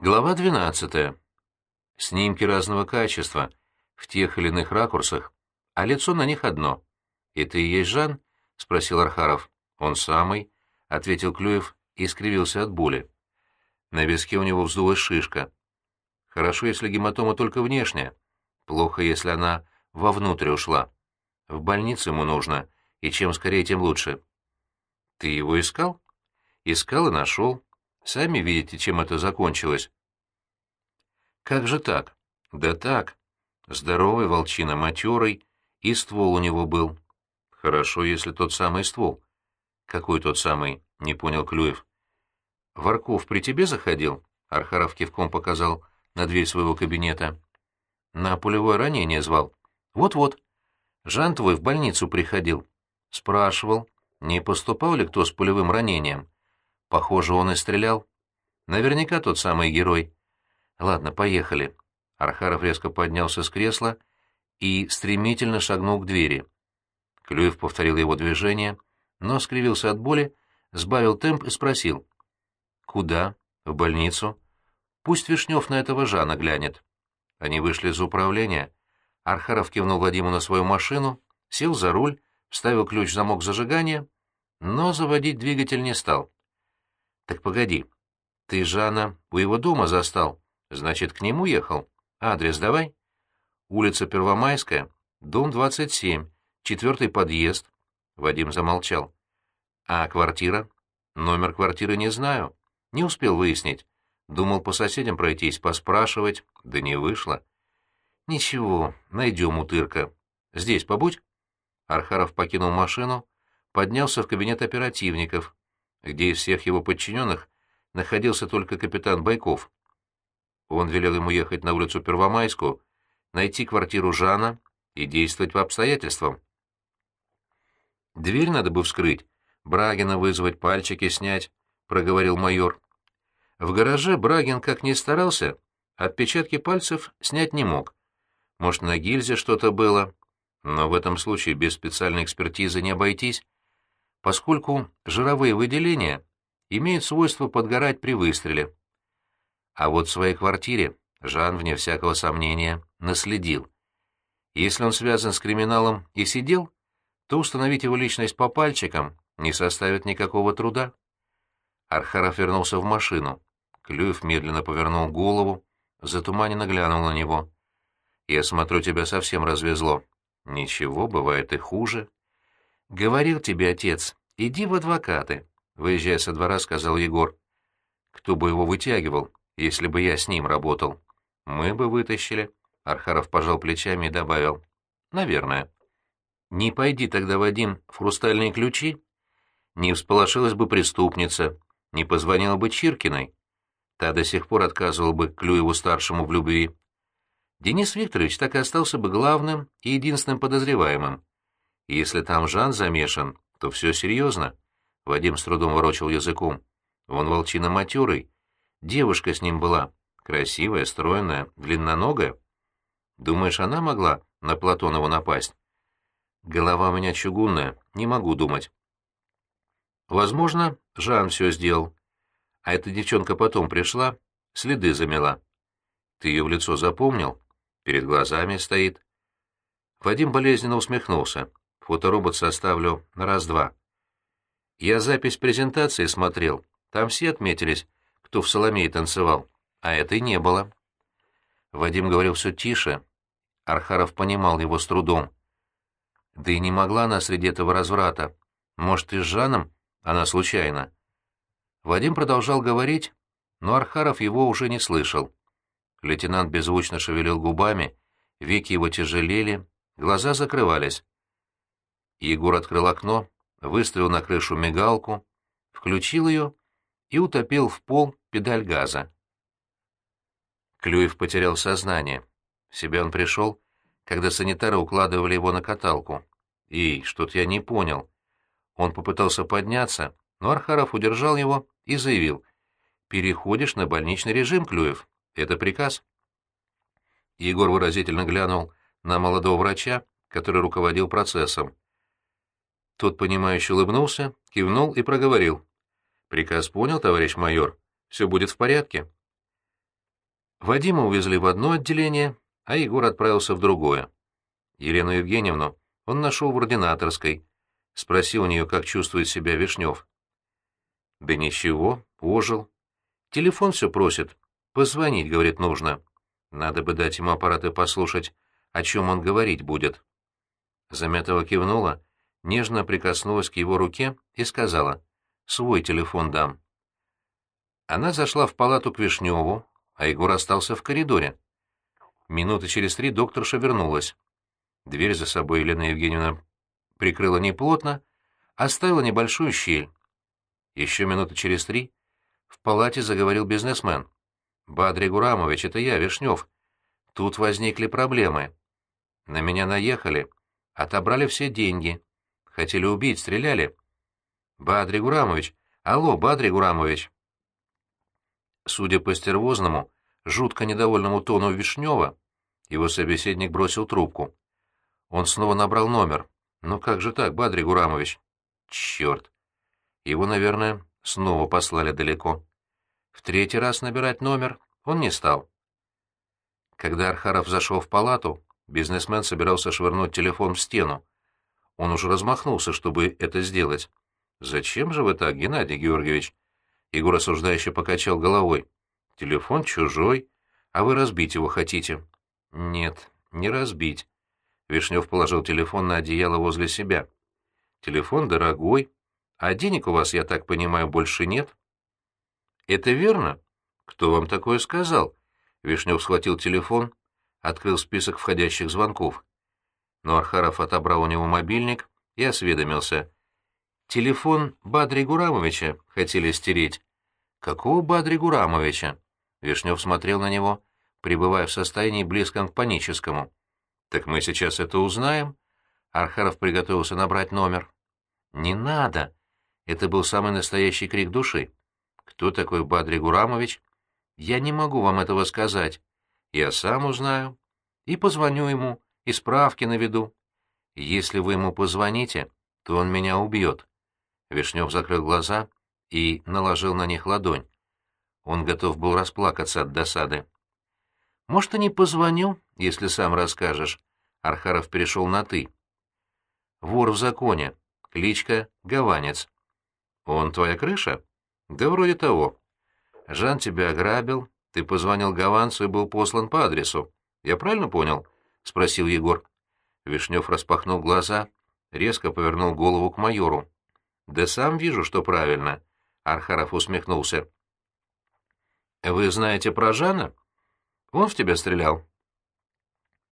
Глава 12. Снимки разного качества, в тех или иных ракурсах, а лицо на них одно. «Это и есть Жан?» — спросил Архаров. «Он самый», — ответил Клюев и скривился от боли. На виске у него вздулась шишка. Хорошо, если гематома только внешняя. Плохо, если она вовнутрь ушла. В больницу ему нужно, и чем скорее, тем лучше. «Ты его искал?» «Искал и нашел», Сами видите, чем это закончилось. Как же так? Да так. Здоровый волчина, матерый, и ствол у него был. Хорошо, если тот самый ствол. Какой тот самый? Не понял Клюев. Варков при тебе заходил? Архаров кивком показал на дверь своего кабинета. На пулевое ранение звал. Вот-вот. Жан твой в больницу приходил. Спрашивал, не поступал ли кто с пулевым ранением. Похоже, он и стрелял. Наверняка тот самый герой. Ладно, поехали. Архаров резко поднялся с кресла и стремительно шагнул к двери. Клюев повторил его движение, но скривился от боли, сбавил темп и спросил. «Куда? В больницу? Пусть Вишнев на этого Жана глянет». Они вышли из управления. Архаров кивнул Вадиму на свою машину, сел за руль, вставил ключ в замок зажигания, но заводить двигатель не стал. «Так погоди. Ты Жана у его дома застал. Значит, к нему ехал? Адрес давай». «Улица Первомайская, дом 27, четвертый подъезд». Вадим замолчал. «А квартира?» «Номер квартиры не знаю. Не успел выяснить. Думал по соседям пройтись, поспрашивать, да не вышло». «Ничего, найдем утырка. Здесь побудь». Архаров покинул машину, поднялся в кабинет оперативников, где из всех его подчиненных находился только капитан Байков. Он велел ему ехать на улицу Первомайскую, найти квартиру Жана и действовать по обстоятельствам. «Дверь надо бы вскрыть, Брагина вызвать, пальчики снять», — проговорил майор. В гараже Брагин, как ни старался, отпечатки пальцев снять не мог. Может, на гильзе что-то было, но в этом случае без специальной экспертизы не обойтись поскольку жировые выделения имеют свойство подгорать при выстреле. А вот в своей квартире Жан, вне всякого сомнения, наследил. Если он связан с криминалом и сидел, то установить его личность по пальчикам не составит никакого труда. Архаров вернулся в машину. Клюев медленно повернул голову, затуманенно глянул на него. «Я смотрю, тебя совсем развезло». «Ничего, бывает и хуже». «Говорил тебе отец, иди в адвокаты», — выезжая со двора, сказал Егор. «Кто бы его вытягивал, если бы я с ним работал?» «Мы бы вытащили», — Архаров пожал плечами и добавил. «Наверное». «Не пойди тогда, Вадим, в хрустальные ключи?» Не всполошилась бы преступница, не позвонила бы Чиркиной. Та до сих пор отказывала бы Клюеву-старшему в любви. Денис Викторович так и остался бы главным и единственным подозреваемым. Если там Жан замешан, то все серьезно. Вадим с трудом ворочал языком. Вон волчина матерый. Девушка с ним была. Красивая, стройная, длинноногая. Думаешь, она могла на Платонова напасть? Голова у меня чугунная, не могу думать. Возможно, Жан все сделал. А эта девчонка потом пришла, следы замела. Ты ее в лицо запомнил? Перед глазами стоит. Вадим болезненно усмехнулся. Фоторобот составлю на раз-два. Я запись презентации смотрел. Там все отметились, кто в Соломее танцевал, а этой не было. Вадим говорил все тише. Архаров понимал его с трудом. Да и не могла она среди этого разврата. Может, и с Жаном она случайно. Вадим продолжал говорить, но Архаров его уже не слышал. Лейтенант беззвучно шевелил губами, веки его тяжелели, глаза закрывались. Егор открыл окно, выставил на крышу мигалку, включил ее и утопил в пол педаль газа. Клюев потерял сознание. В себя он пришел, когда санитары укладывали его на каталку. И что-то я не понял. Он попытался подняться, но Архаров удержал его и заявил. «Переходишь на больничный режим, Клюев. Это приказ». Егор выразительно глянул на молодого врача, который руководил процессом. Тот, понимающе улыбнулся, кивнул и проговорил. «Приказ понял, товарищ майор. Все будет в порядке». Вадима увезли в одно отделение, а Егор отправился в другое. Елену Евгеньевну он нашел в ординаторской, спросил у нее, как чувствует себя Вишнев. «Да ничего, ожил. Телефон все просит. Позвонить, говорит, нужно. Надо бы дать ему аппарат и послушать, о чем он говорить будет». Заметова кивнула, нежно прикоснулась к его руке и сказала, «Свой телефон дам». Она зашла в палату к Вишневу, а Егор остался в коридоре. Минуты через три докторша вернулась. Дверь за собой Елена Евгеньевна прикрыла неплотно, оставила небольшую щель. Еще минуты через три в палате заговорил бизнесмен. «Бадрий Гурамович, это я, Вишнев. Тут возникли проблемы. На меня наехали, отобрали все деньги. Хотели убить, стреляли. Бадрий Гурамович, алло, Бадрий Гурамович!» Судя по стервозному, жутко недовольному тону Вишнева, его собеседник бросил трубку. Он снова набрал номер. «Ну как же так, Бадрий Гурамович?» «Черт!» Его, наверное, снова послали далеко. В третий раз набирать номер он не стал. Когда Архаров зашел в палату, бизнесмен собирался швырнуть телефон в стену. Он уже размахнулся, чтобы это сделать. «Зачем же вы так, Геннадий Георгиевич?» Егор осуждающе покачал головой. «Телефон чужой, а вы разбить его хотите?» «Нет, не разбить». Вишнев положил телефон на одеяло возле себя. «Телефон дорогой, а денег у вас, я так понимаю, больше нет?» «Это верно? Кто вам такое сказал?» Вишнев схватил телефон, открыл список входящих звонков. Но Архаров отобрал у него мобильник и осведомился. Телефон Бадри Гурамовича хотели стереть. Какого Бадри Гурамовича? Вишнев смотрел на него, пребывая в состоянии близком к паническому. Так мы сейчас это узнаем. Архаров приготовился набрать номер. Не надо. Это был самый настоящий крик души. Кто такой Бадри Гурамович? Я не могу вам этого сказать. Я сам узнаю. И позвоню ему, и справки наведу. Если вы ему позвоните, то он меня убьет. Вишнев закрыл глаза и наложил на них ладонь. Он готов был расплакаться от досады. «Может, и не позвоню, если сам расскажешь?» Архаров перешел на «ты». «Вор в законе. Кличка Гаванец. Он твоя крыша?» «Да вроде того. Жан тебя ограбил, ты позвонил Гаванцу и был послан по адресу. Я правильно понял?» — спросил Егор. Вишнев распахнул глаза, резко повернул голову к майору. Да сам вижу, что правильно. Архаров усмехнулся. Вы знаете про Жана? Он в тебя стрелял?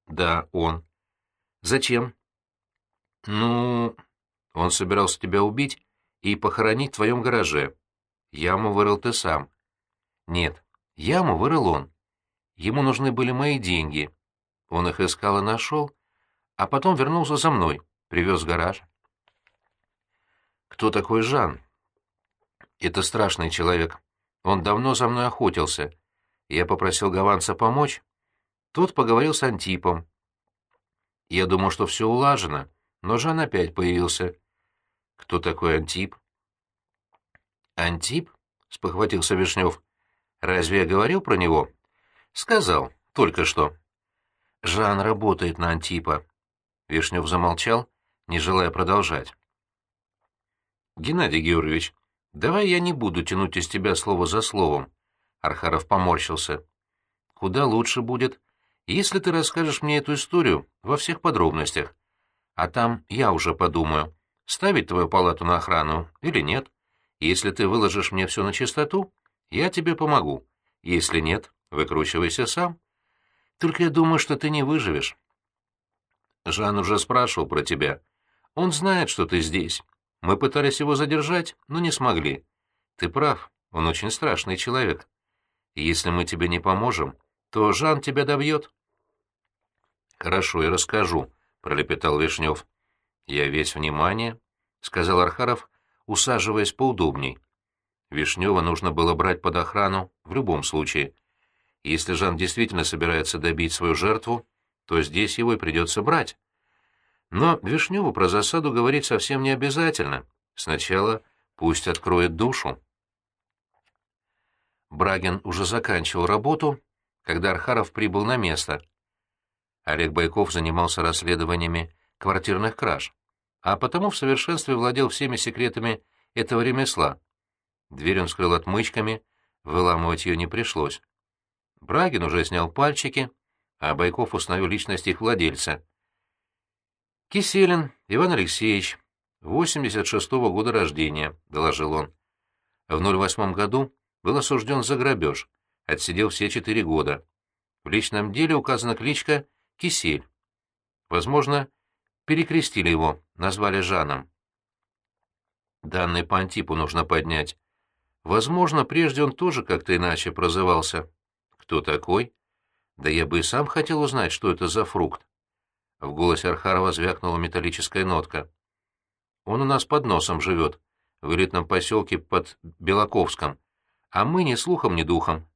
Да, он. Зачем? Ну, он собирался тебя убить и похоронить в твоем гараже. Яму вырыл ты сам. Нет, яму вырыл он. Ему нужны были мои деньги. Он их искал и нашел, а потом вернулся за мной, привез в гараж. Кто такой Жан? Это страшный человек. Он давно за мной охотился. Я попросил Гаванца помочь. Тот поговорил с Антипом. Я думал, что все улажено, но Жан опять появился. Кто такой Антип? Антип? — спохватился Вишнев. Разве я говорил про него? Сказал, только что. Жан работает на Антипа. Вишнев замолчал, не желая продолжать. Геннадий Георгиевич, давай я не буду тянуть из тебя слово за словом. Архаров поморщился. Куда лучше будет, если ты расскажешь мне эту историю во всех подробностях. А там я уже подумаю, ставить твою палату на охрану или нет. Если ты выложишь мне все на чистоту, я тебе помогу. Если нет, выкручивайся сам. Только я думаю, что ты не выживешь. Жан уже спрашивал про тебя. Он знает, что ты здесь. Мы пытались его задержать, но не смогли. Ты прав, он очень страшный человек. Если мы тебе не поможем, то Жан тебя добьет. Хорошо, я расскажу, пролепетал Вишнев. Я весь внимание, сказал Архаров, усаживаясь поудобней. Вишнева нужно было брать под охрану в любом случае. Если Жан действительно собирается добить свою жертву, то здесь его и придется брать. Но Вишневу про засаду говорить совсем не обязательно. Сначала пусть откроет душу. Брагин уже заканчивал работу, когда Архаров прибыл на место. Олег Байков занимался расследованиями квартирных краж, а потому в совершенстве владел всеми секретами этого ремесла. Дверь он скрыл отмычками, выламывать ее не пришлось. Брагин уже снял пальчики, а Байков установил личность их владельца. «Киселин Иван Алексеевич, 86-го года рождения», — доложил он. В 08 году был осужден за грабеж, отсидел все четыре года. В личном деле указана кличка Кисель. Возможно, перекрестили его, назвали Жаном. Данный по Антипу нужно поднять. Возможно, прежде он тоже как-то иначе прозывался. Кто такой? Да я бы и сам хотел узнать, что это за фрукт. В голосе Архарова звякнула металлическая нотка. Он у нас под носом живет, в элитном поселке под Белаковском, а мы ни слухом, ни духом.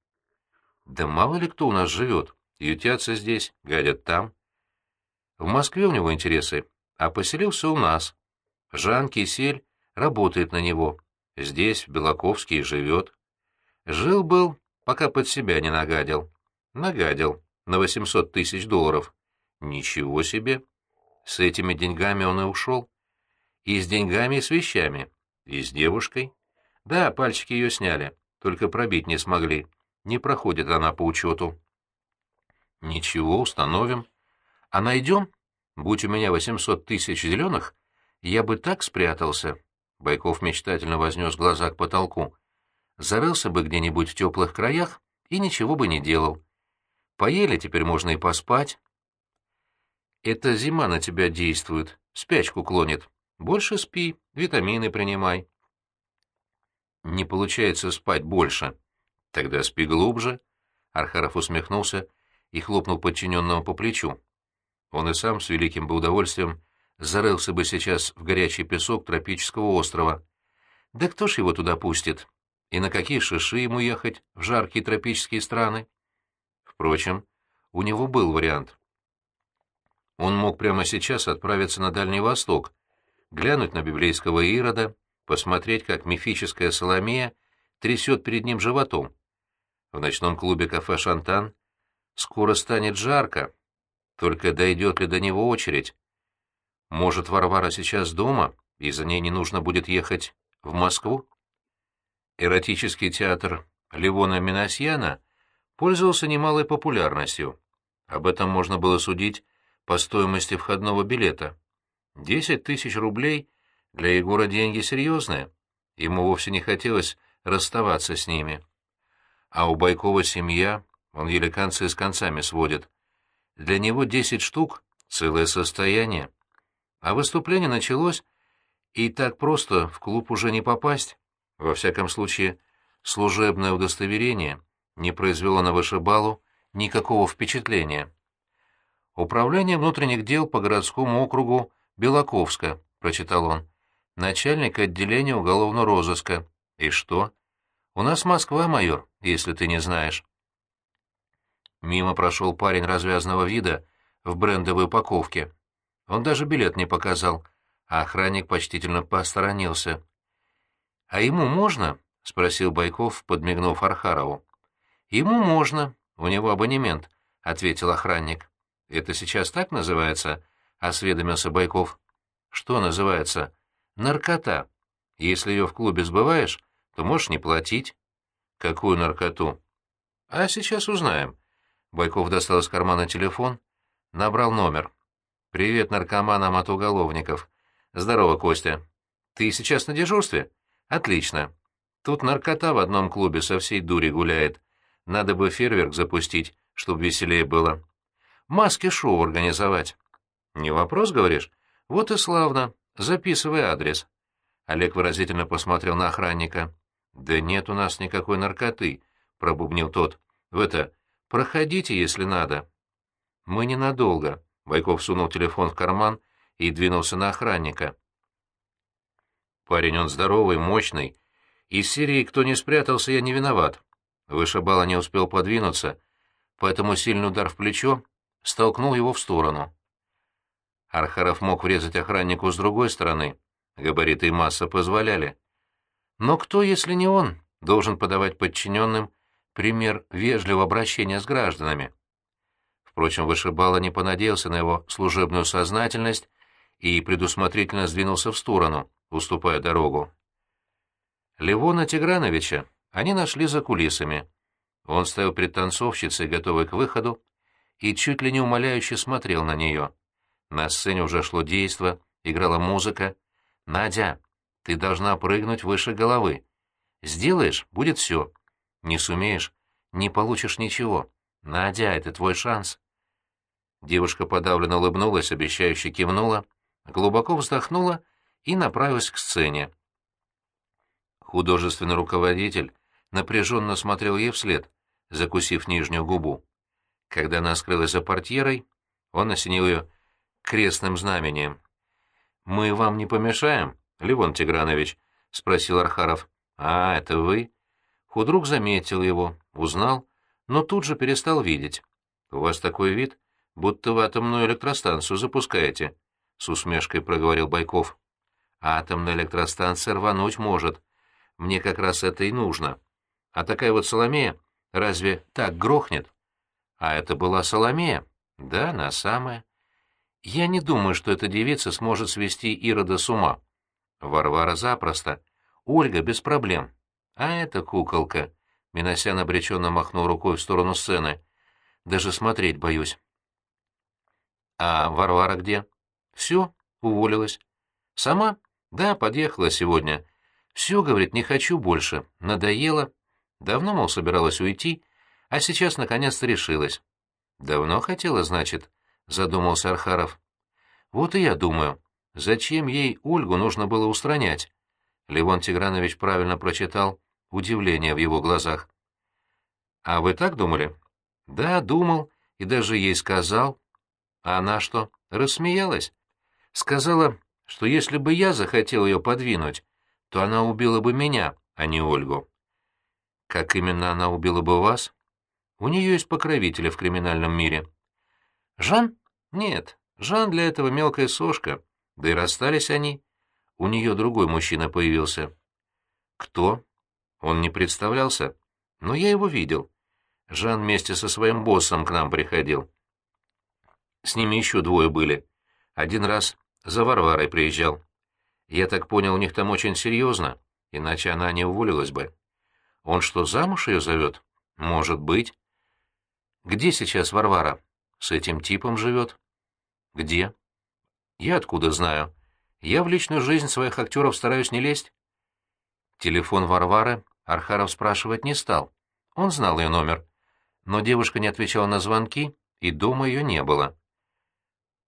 Да мало ли кто у нас живет, ютятся здесь, гадят там. В Москве у него интересы, а поселился у нас. Жан Кисель работает на него. Здесь, в Белаковске, и живет. Жил-был, пока под себя не нагадил. Нагадил. На 800 тысяч долларов. Ничего себе. С этими деньгами он и ушел. И с деньгами, и с вещами. И с девушкой. Да, пальчики ее сняли, только пробить не смогли. Не проходит она по учету. Ничего, установим. А найдем? Будь у меня 800 тысяч зеленых, я бы так спрятался. Байков мечтательно вознес глаза к потолку. Зарылся бы где-нибудь в теплых краях и ничего бы не делал. Поели, теперь можно и поспать. Это зима на тебя действует, спячку клонит. Больше спи, витамины принимай. Не получается спать больше. Тогда спи глубже. Архаров усмехнулся и хлопнул подчиненного по плечу. Он и сам с великим бы удовольствием зарылся бы сейчас в горячий песок тропического острова. Да кто ж его туда пустит? И на какие шиши ему ехать в жаркие тропические страны? Впрочем, у него был вариант. Он мог прямо сейчас отправиться на Дальний Восток, глянуть на библейского Ирода, посмотреть, как мифическая Соломея трясет перед ним животом. В ночном клубе кафе «Шантан» скоро станет жарко, только дойдет ли до него очередь? Может, Варвара сейчас дома, и за ней не нужно будет ехать в Москву? Эротический театр Ливона Минасьяна пользовался немалой популярностью. Об этом можно было судить по стоимости входного билета. Десять тысяч рублей для Егора деньги серьезные. Ему вовсе не хотелось расставаться с ними. А у Байкова семья, он еле концы с концами сводит. Для него десять штук — целое состояние. А выступление началось, и так просто в клуб уже не попасть. Во всяком случае, служебное удостоверение не произвело на вышибалу никакого впечатления. «Управление внутренних дел по городскому округу Белаковска», — прочитал он. «Начальник отделения уголовного розыска. И что? У нас Москва, майор, если ты не знаешь». Мимо прошел парень развязного вида в брендовой упаковке. Он даже билет не показал, а охранник почтительно посторонился. «А ему можно?» — спросил Байков, подмигнув Архарову. «Ему можно, у него абонемент», — ответил охранник. «Это сейчас так называется?» — осведомился Байков. «Что называется?» «Наркота. Если ее в клубе сбываешь, то можешь не платить». «Какую наркоту?» «А сейчас узнаем». Байков достал из кармана телефон, набрал номер. «Привет наркоманам от уголовников. Здорово, Костя. Ты сейчас на дежурстве? Отлично. Тут наркота в одном клубе со всей дури гуляет. Надо бы фейерверк запустить, чтобы веселее было. Маски-шоу организовать. Не вопрос, говоришь? Вот и славно. Записывай адрес». Олег выразительно посмотрел на охранника. «Да нет у нас никакой наркоты», — пробубнил тот. «В это, проходите, если надо». «Мы ненадолго», Байков сунул телефон в карман и двинулся на охранника. Парень он здоровый, мощный. Из серии «Кто не спрятался, я не виноват». Вышибала не успел подвинуться, поэтому сильный удар в плечо столкнул его в сторону. Архаров мог врезать охраннику с другой стороны, габариты и масса позволяли. Но кто, если не он, должен подавать подчиненным пример вежливого обращения с гражданами. Впрочем, вышибала не понадеялся на его служебную сознательность и предусмотрительно сдвинулся в сторону, уступая дорогу. Левона Тиграновича они нашли за кулисами. Он стоял перед танцовщицей, готовый к выходу, и чуть ли не умоляюще смотрел на нее. На сцене уже шло действо, играла музыка. «Надя, ты должна прыгнуть выше головы. Сделаешь — будет все. Не сумеешь — не получишь ничего. Надя, это твой шанс». Девушка подавленно улыбнулась, обещающе кивнула, глубоко вздохнула и направилась к сцене. Художественный руководитель напряженно смотрел ей вслед, закусив нижнюю губу. Когда она скрылась за портьерой, он осенил ее крестным знамением. «Мы вам не помешаем, Левон Тигранович?» — спросил Архаров. «А, это вы?» Худрук заметил его, узнал, но тут же перестал видеть. «У вас такой вид, будто вы атомную электростанцию запускаете», — с усмешкой проговорил Байков. «Атомная электростанция рвануть может. Мне как раз это и нужно. А такая вот Соломея разве так грохнет?» «А это была Соломея?» «Да, она самая». «Я не думаю, что эта девица сможет свести Ирода с ума. Варвара запросто. Ольга без проблем. А эта куколка...» Миносян обреченно махнул рукой в сторону сцены. «Даже смотреть боюсь». «А Варвара где?» «Все, уволилась». «Сама?» «Да, подъехала сегодня. Все, — говорит, — не хочу больше. Надоело. Давно, мол, собиралась уйти, а сейчас наконец-то решилась». «Давно хотела, значит?» — задумался Архаров. «Вот и я думаю, зачем ей Ольгу нужно было устранять?» Левон Тигранович правильно прочитал удивление в его глазах. «А вы так думали?» «Да, думал, и даже ей сказал». А она что, рассмеялась? Сказала, что если бы я захотел ее подвинуть, то она убила бы меня, а не Ольгу. Как именно она убила бы вас? У нее есть покровители в криминальном мире. Жан? Нет, Жан для этого мелкая сошка, да и расстались они. У нее другой мужчина появился. Кто? Он не представлялся, но я его видел. Жан вместе со своим боссом к нам приходил. С ними еще двое были. Один раз за Варварой приезжал. Я так понял, у них там очень серьезно, иначе она не уволилась бы. Он что, замуж ее зовет? Может быть. Где сейчас Варвара? С этим типом живет? Где? Я откуда знаю? Я в личную жизнь своих актеров стараюсь не лезть. Телефон Варвары Архаров спрашивать не стал. Он знал ее номер. Но девушка не отвечала на звонки, и дома ее не было.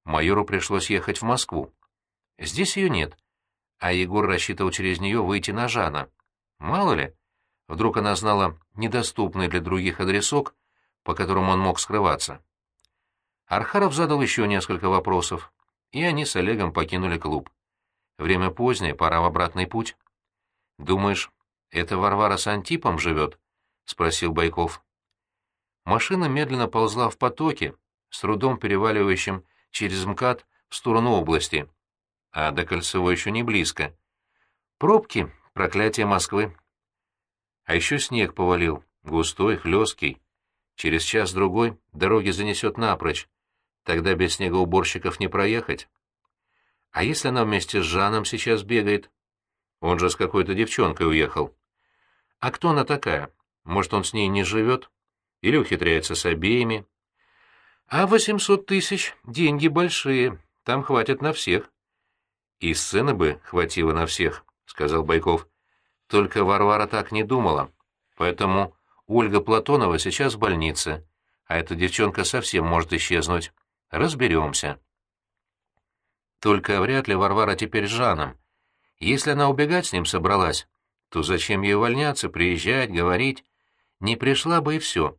Майору пришлось ехать в Москву. Здесь ее нет, а Егор рассчитывал через нее выйти на Жана. Мало ли, вдруг она знала недоступный для других адресок, по которым он мог скрываться. Архаров задал еще несколько вопросов, и они с Олегом покинули клуб. Время позднее, пора в обратный путь. «Думаешь, это Варвара с Антипом живет?» — спросил Байков. Машина медленно ползла в потоке, с трудом переваливающим через МКАД в сторону области, а до Кольцевой еще не близко. Пробки — проклятие Москвы. А еще снег повалил, густой, хлесткий. Через час-другой дороги занесет напрочь, тогда без снегоуборщиков не проехать. А если она вместе с Жаном сейчас бегает? Он же с какой-то девчонкой уехал. А кто она такая? Может, он с ней не живет? Или ухитряется с обеими? А восемьсот тысяч — деньги большие, там хватит на всех. И сцены бы хватило на всех, — сказал Байков. Только Варвара так не думала. Поэтому Ольга Платонова сейчас в больнице, а эта девчонка совсем может исчезнуть. Разберемся. Только вряд ли Варвара теперь с Жаном. Если она убегать с ним собралась, то зачем ей увольняться, приезжать, говорить? Не пришла бы и все.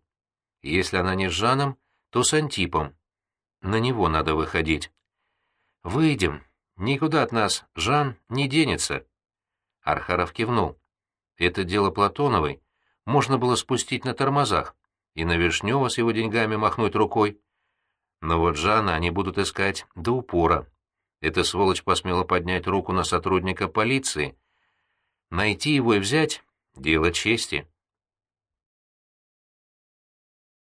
Если она не с Жаном, то с Антипом. На него надо выходить. Выйдем. Никуда от нас Жан не денется. Архаров кивнул. Это дело Платоновой можно было спустить на тормозах и на Вишнева с его деньгами махнуть рукой. Но вот Жана они будут искать до упора. Эта сволочь посмела поднять руку на сотрудника полиции. Найти его и взять — дело чести.